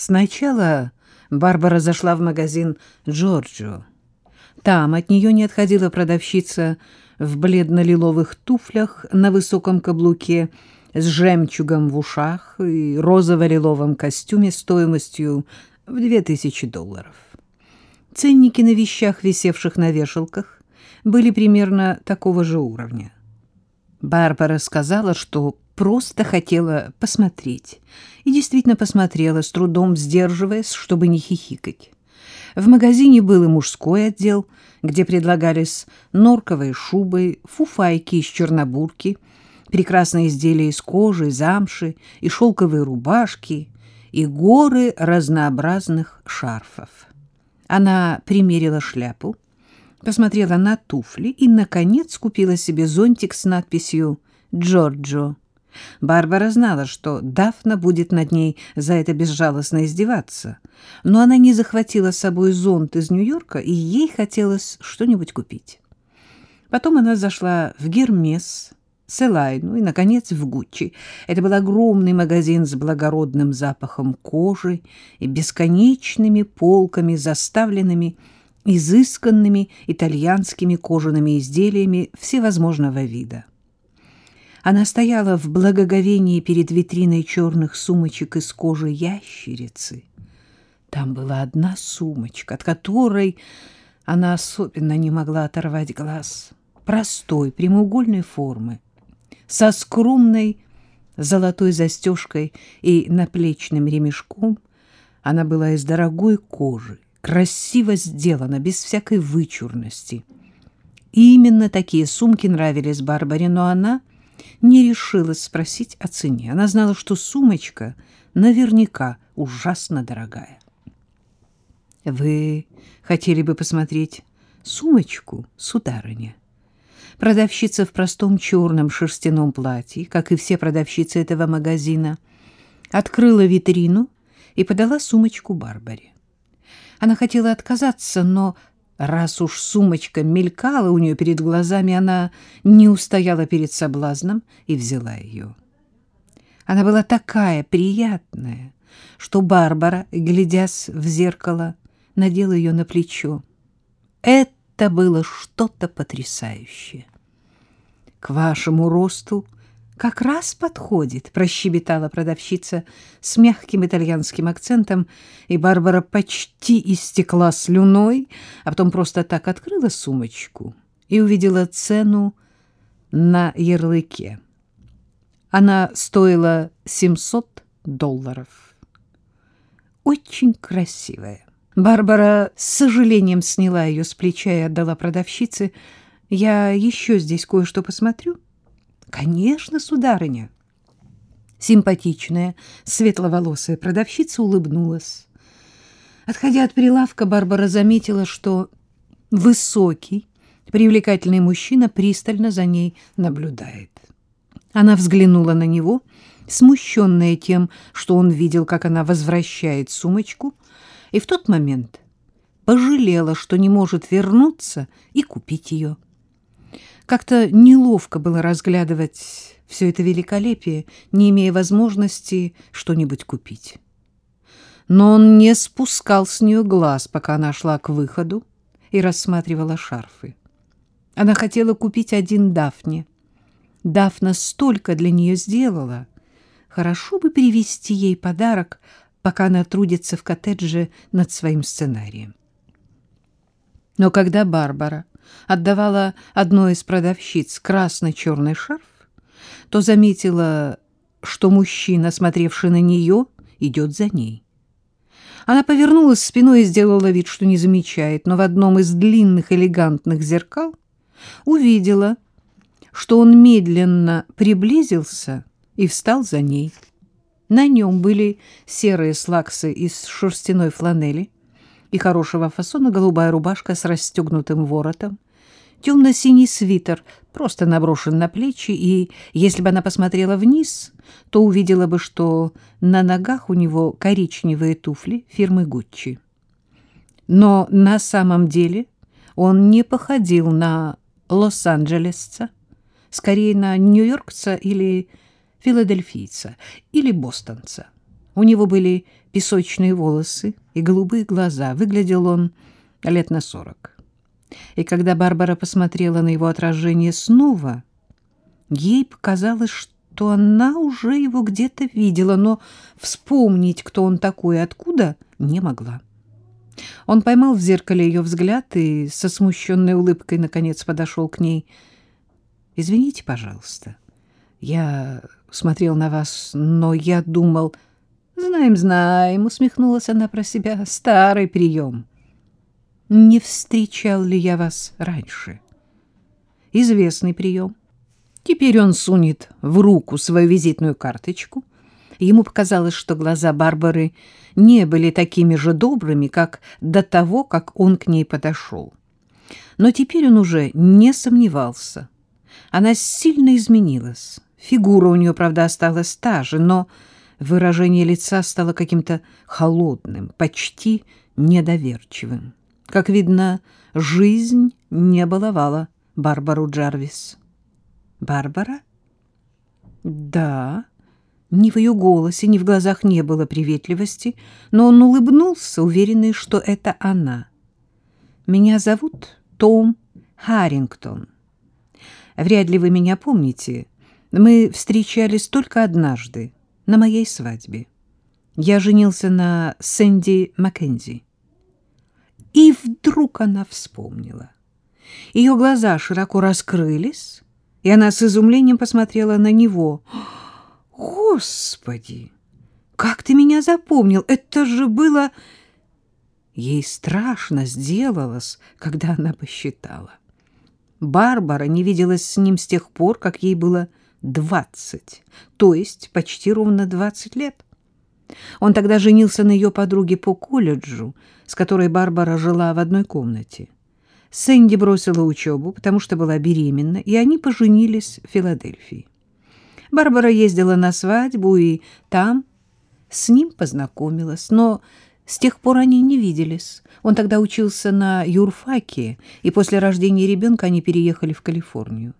Сначала Барбара зашла в магазин Джорджо. Там от нее не отходила продавщица в бледно-лиловых туфлях на высоком каблуке с жемчугом в ушах и розово-лиловом костюме стоимостью в две тысячи долларов. Ценники на вещах, висевших на вешалках, были примерно такого же уровня. Барбара сказала, что просто хотела посмотреть. И действительно посмотрела, с трудом сдерживаясь, чтобы не хихикать. В магазине был и мужской отдел, где предлагались норковые шубы, фуфайки из чернобурки, прекрасные изделия из кожи, замши и шелковые рубашки, и горы разнообразных шарфов. Она примерила шляпу, посмотрела на туфли и, наконец, купила себе зонтик с надписью «Джорджо». Барбара знала, что Дафна будет над ней за это безжалостно издеваться, но она не захватила с собой зонт из Нью-Йорка, и ей хотелось что-нибудь купить. Потом она зашла в Гермес, Селайну и, наконец, в Гуччи. Это был огромный магазин с благородным запахом кожи и бесконечными полками, заставленными изысканными итальянскими кожаными изделиями всевозможного вида. Она стояла в благоговении перед витриной черных сумочек из кожи ящерицы. Там была одна сумочка, от которой она особенно не могла оторвать глаз. Простой, прямоугольной формы, со скромной золотой застежкой и наплечным ремешком. Она была из дорогой кожи, красиво сделана, без всякой вычурности. И именно такие сумки нравились Барбаре, но она не решилась спросить о цене. Она знала, что сумочка наверняка ужасно дорогая. «Вы хотели бы посмотреть сумочку, сударыня?» Продавщица в простом черном шерстяном платье, как и все продавщицы этого магазина, открыла витрину и подала сумочку Барбаре. Она хотела отказаться, но раз уж сумочка мелькала у нее перед глазами, она не устояла перед соблазном и взяла ее. Она была такая приятная, что Барбара, глядясь в зеркало, надела ее на плечо. Это было что-то потрясающее. К вашему росту как раз подходит, прощебетала продавщица с мягким итальянским акцентом, и Барбара почти истекла слюной, а потом просто так открыла сумочку и увидела цену на ярлыке. Она стоила 700 долларов. Очень красивая. Барбара с сожалением сняла ее с плеча и отдала продавщице. «Я еще здесь кое-что посмотрю». Конечно, сударыня. Симпатичная, светловолосая продавщица улыбнулась. Отходя от прилавка, Барбара заметила, что высокий, привлекательный мужчина пристально за ней наблюдает. Она взглянула на него, смущенная тем, что он видел, как она возвращает сумочку, и в тот момент пожалела, что не может вернуться и купить ее. Как-то неловко было разглядывать все это великолепие, не имея возможности что-нибудь купить. Но он не спускал с нее глаз, пока она шла к выходу и рассматривала шарфы. Она хотела купить один Дафне. Дафна столько для нее сделала. Хорошо бы привезти ей подарок, пока она трудится в коттедже над своим сценарием. Но когда Барбара отдавала одной из продавщиц красно-черный шарф, то заметила, что мужчина, смотревший на нее, идет за ней. Она повернулась спиной и сделала вид, что не замечает, но в одном из длинных элегантных зеркал увидела, что он медленно приблизился и встал за ней. На нем были серые слаксы из шерстяной фланели, и хорошего фасона голубая рубашка с расстегнутым воротом, темно-синий свитер просто наброшен на плечи, и если бы она посмотрела вниз, то увидела бы, что на ногах у него коричневые туфли фирмы Гуччи. Но на самом деле он не походил на лос-анджелесца, скорее на нью-йоркца или филадельфийца, или бостонца. У него были песочные волосы и голубые глаза. Выглядел он лет на сорок. И когда Барбара посмотрела на его отражение снова, ей показалось, что она уже его где-то видела, но вспомнить, кто он такой и откуда, не могла. Он поймал в зеркале ее взгляд и со смущенной улыбкой наконец подошел к ней. «Извините, пожалуйста, я смотрел на вас, но я думал...» «Знаем, знаем», — усмехнулась она про себя, — «старый прием». «Не встречал ли я вас раньше?» «Известный прием. Теперь он сунет в руку свою визитную карточку. Ему показалось, что глаза Барбары не были такими же добрыми, как до того, как он к ней подошел. Но теперь он уже не сомневался. Она сильно изменилась. Фигура у нее, правда, осталась та же, но выражение лица стало каким-то холодным, почти недоверчивым. Как видно, жизнь не баловала Барбару Джарвис. «Барбара?» «Да». Ни в ее голосе, ни в глазах не было приветливости, но он улыбнулся, уверенный, что это она. «Меня зовут Том Харрингтон. Вряд ли вы меня помните. Мы встречались только однажды, на моей свадьбе. Я женился на Сэнди Маккензи». И вдруг она вспомнила. Ее глаза широко раскрылись, и она с изумлением посмотрела на него — Господи, как ты меня запомнил? Это же было... Ей страшно сделалось, когда она посчитала. Барбара не виделась с ним с тех пор, как ей было двадцать, то есть почти ровно двадцать лет. Он тогда женился на ее подруге по колледжу, с которой Барбара жила в одной комнате. Сэнди бросила учебу, потому что была беременна, и они поженились в Филадельфии. Барбара ездила на свадьбу и там с ним познакомилась, но с тех пор они не виделись. Он тогда учился на юрфаке, и после рождения ребенка они переехали в Калифорнию.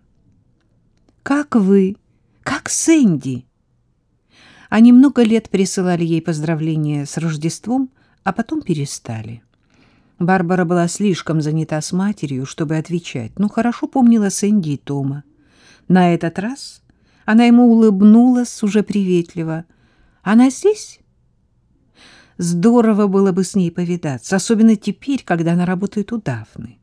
«Как вы? Как Сэнди?» Они много лет присылали ей поздравления с Рождеством, а потом перестали. Барбара была слишком занята с матерью, чтобы отвечать, но хорошо помнила Сэнди и Тома. На этот раз она ему улыбнулась уже приветливо. «Она здесь?» Здорово было бы с ней повидаться, особенно теперь, когда она работает у Дафны.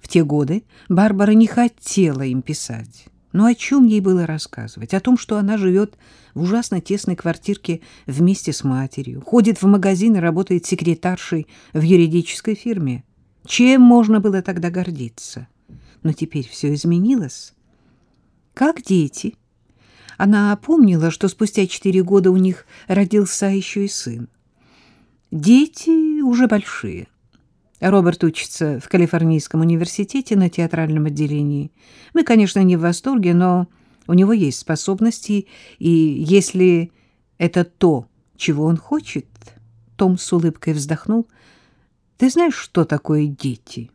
В те годы Барбара не хотела им писать. Но о чем ей было рассказывать? О том, что она живет в ужасно тесной квартирке вместе с матерью, ходит в магазин и работает секретаршей в юридической фирме. Чем можно было тогда гордиться? Но теперь все изменилось. Как дети? Она помнила, что спустя четыре года у них родился еще и сын. Дети уже большие. Роберт учится в Калифорнийском университете на театральном отделении. Мы, конечно, не в восторге, но у него есть способности, и если это то, чего он хочет, Том с улыбкой вздохнул. Ты знаешь, что такое дети?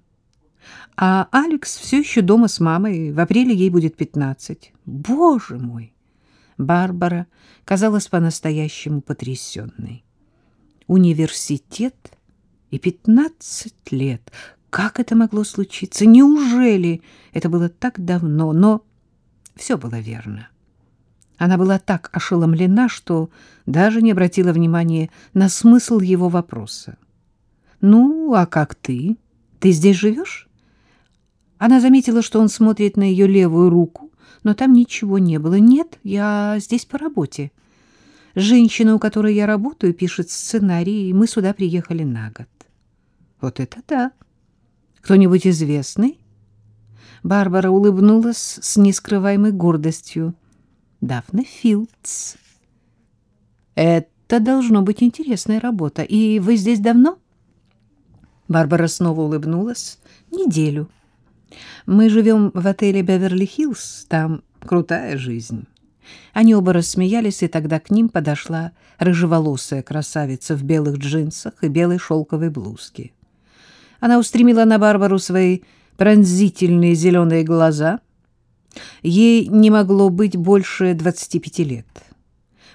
А Алекс все еще дома с мамой, в апреле ей будет пятнадцать. Боже мой! Барбара казалась по-настоящему потрясенной. Университет и пятнадцать лет. Как это могло случиться? Неужели это было так давно? Но все было верно. Она была так ошеломлена, что даже не обратила внимания на смысл его вопроса. «Ну, а как ты? Ты здесь живешь?» Она заметила, что он смотрит на ее левую руку, но там ничего не было. Нет, я здесь по работе. Женщина, у которой я работаю, пишет сценарий, и мы сюда приехали на год. Вот это да. Кто-нибудь известный? Барбара улыбнулась с нескрываемой гордостью. Дафна Филдс. Это должно быть интересная работа. И вы здесь давно? Барбара снова улыбнулась. Неделю. Мы живем в отеле «Беверли-Хиллз», там крутая жизнь. Они оба рассмеялись, и тогда к ним подошла рыжеволосая красавица в белых джинсах и белой шелковой блузке. Она устремила на Барбару свои пронзительные зеленые глаза. Ей не могло быть больше двадцати пяти лет.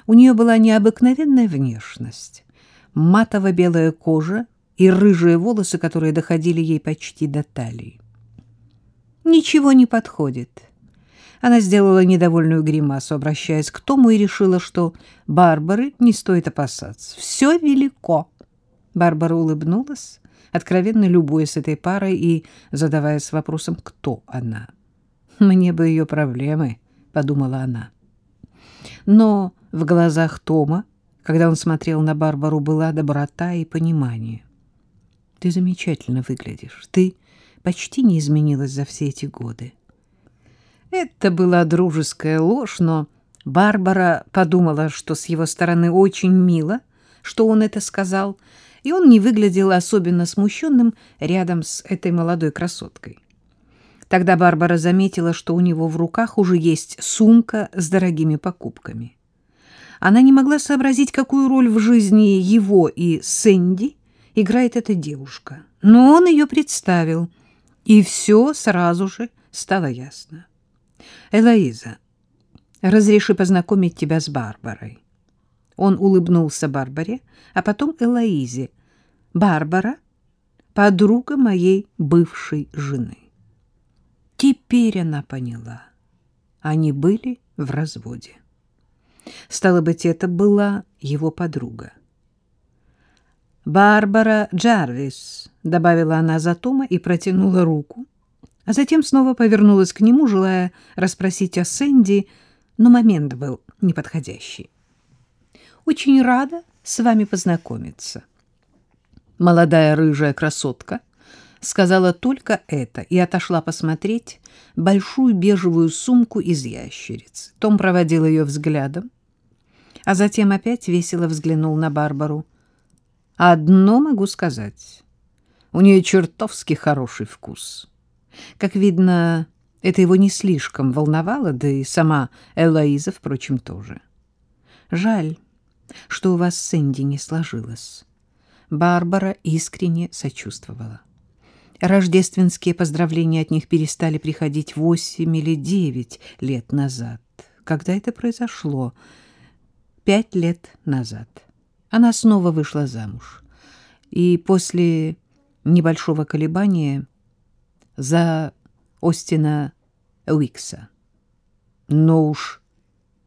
У нее была необыкновенная внешность, матово-белая кожа и рыжие волосы, которые доходили ей почти до талии. Ничего не подходит. Она сделала недовольную гримасу, обращаясь к Тому, и решила, что Барбары не стоит опасаться. Все велико. Барбара улыбнулась, откровенно любуясь этой парой и задаваясь вопросом, кто она. «Мне бы ее проблемы», — подумала она. Но в глазах Тома, когда он смотрел на Барбару, была доброта и понимание. «Ты замечательно выглядишь. Ты почти не изменилась за все эти годы». Это была дружеская ложь, но Барбара подумала, что с его стороны очень мило, что он это сказал, и он не выглядел особенно смущенным рядом с этой молодой красоткой. Тогда Барбара заметила, что у него в руках уже есть сумка с дорогими покупками. Она не могла сообразить, какую роль в жизни его и Сэнди играет эта девушка. Но он ее представил, и все сразу же стало ясно. «Элоиза, разреши познакомить тебя с Барбарой». Он улыбнулся Барбаре, а потом Элоизе. «Барбара — подруга моей бывшей жены». Теперь она поняла. Они были в разводе. Стало быть, это была его подруга. «Барбара Джарвис», — добавила она за Тома и протянула руку, а затем снова повернулась к нему, желая расспросить о Сэнди, но момент был неподходящий. «Очень рада с вами познакомиться». Молодая рыжая красотка сказала только это и отошла посмотреть большую бежевую сумку из ящериц. Том проводил ее взглядом, а затем опять весело взглянул на Барбару. «Одно могу сказать. У нее чертовски хороший вкус». Как видно, это его не слишком волновало, да и сама Элоиза, впрочем, тоже. Жаль, что у вас с Сэнди не сложилось. Барбара искренне сочувствовала. Рождественские поздравления от них перестали приходить восемь или девять лет назад. Когда это произошло? Пять лет назад. Она снова вышла замуж. И после небольшого колебания за Остина Уикса. Но уж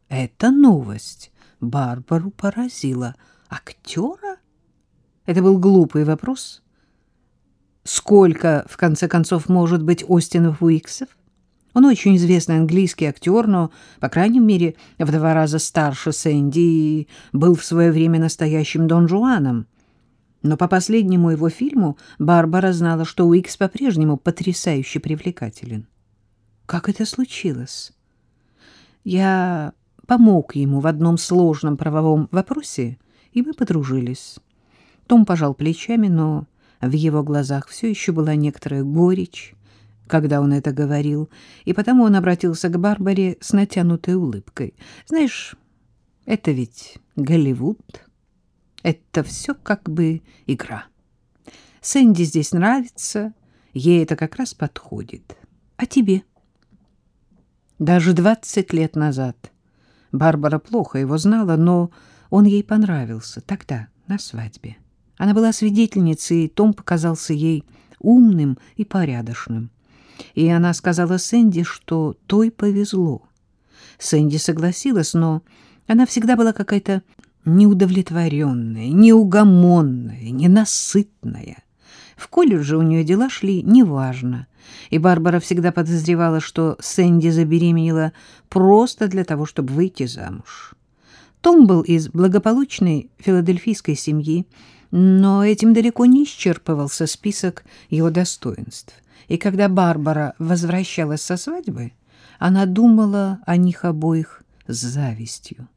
эта новость Барбару поразила. Актера? Это был глупый вопрос. Сколько, в конце концов, может быть Остинов Уиксов? Он очень известный английский актер, но, по крайней мере, в два раза старше Сэнди и был в свое время настоящим Дон Жуаном. Но по последнему его фильму Барбара знала, что Уикс по-прежнему потрясающе привлекателен. Как это случилось? Я помог ему в одном сложном правовом вопросе, и мы подружились. Том пожал плечами, но в его глазах все еще была некоторая горечь, когда он это говорил, и потому он обратился к Барбаре с натянутой улыбкой. «Знаешь, это ведь Голливуд». Это все как бы игра. Сэнди здесь нравится, ей это как раз подходит. А тебе? Даже двадцать лет назад Барбара плохо его знала, но он ей понравился тогда, на свадьбе. Она была свидетельницей, и Том показался ей умным и порядочным. И она сказала Сэнди, что той повезло. Сэнди согласилась, но она всегда была какая-то неудовлетворенная, неугомонная, ненасытная. В колледже у нее дела шли неважно, и Барбара всегда подозревала, что Сэнди забеременела просто для того, чтобы выйти замуж. Том был из благополучной филадельфийской семьи, но этим далеко не исчерпывался список его достоинств. И когда Барбара возвращалась со свадьбы, она думала о них обоих с завистью.